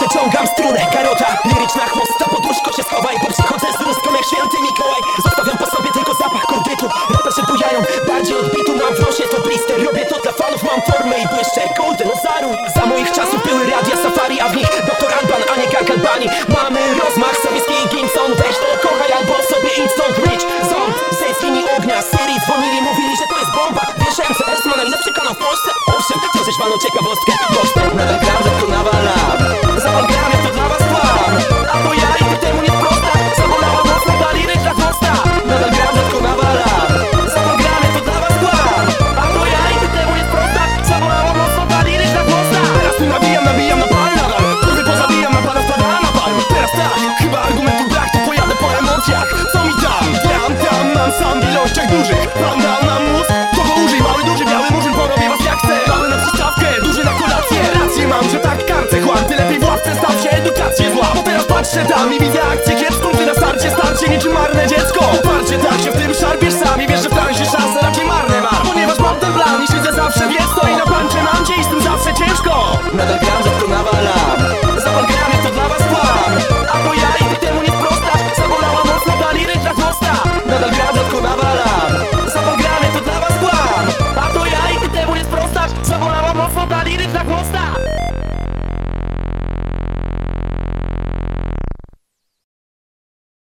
Wyciągam strunę, karota Liryczna chłosta, pod łóżko się schowaj Bo przychodzę z ruską jak święty Mikołaj. Zostawiam po sobie tylko zapach kordytu Raperzy bujają, bardziej odbitu Mam w nosie to blister Robię to dla fanów, mam formę i błyszczę Golden Ozaru Za moich czasów były radia safari A w nich doktor Alban, a nie Gag Albani Mamy rozmach, Sobieski i Gimson Weź to kochaj albo sobie instant rich Ząb, zejdź z linii ognia Walną ciekawostkę Gorzkę, nadal gram, że to nawalam. Zawal gram, jak to dla was kłam A to ja i temu nie wprosta Zabolała mocno baliry dla wzrosta Nadal gram, że to nawalam. Zawal gram, jak to dla was kłam A to ja i temu nie wprosta Zabolała mocno baliry dla wzrosta Teraz tu nabijam, nabijam na pal nadal Kurwy pozabijam, na pana wpada na pal Teraz tak, chyba argumentu brak To pojadę po emocjach, co mi dam? Tam, tam, mam sam w ilościach dużych. Pan se viene.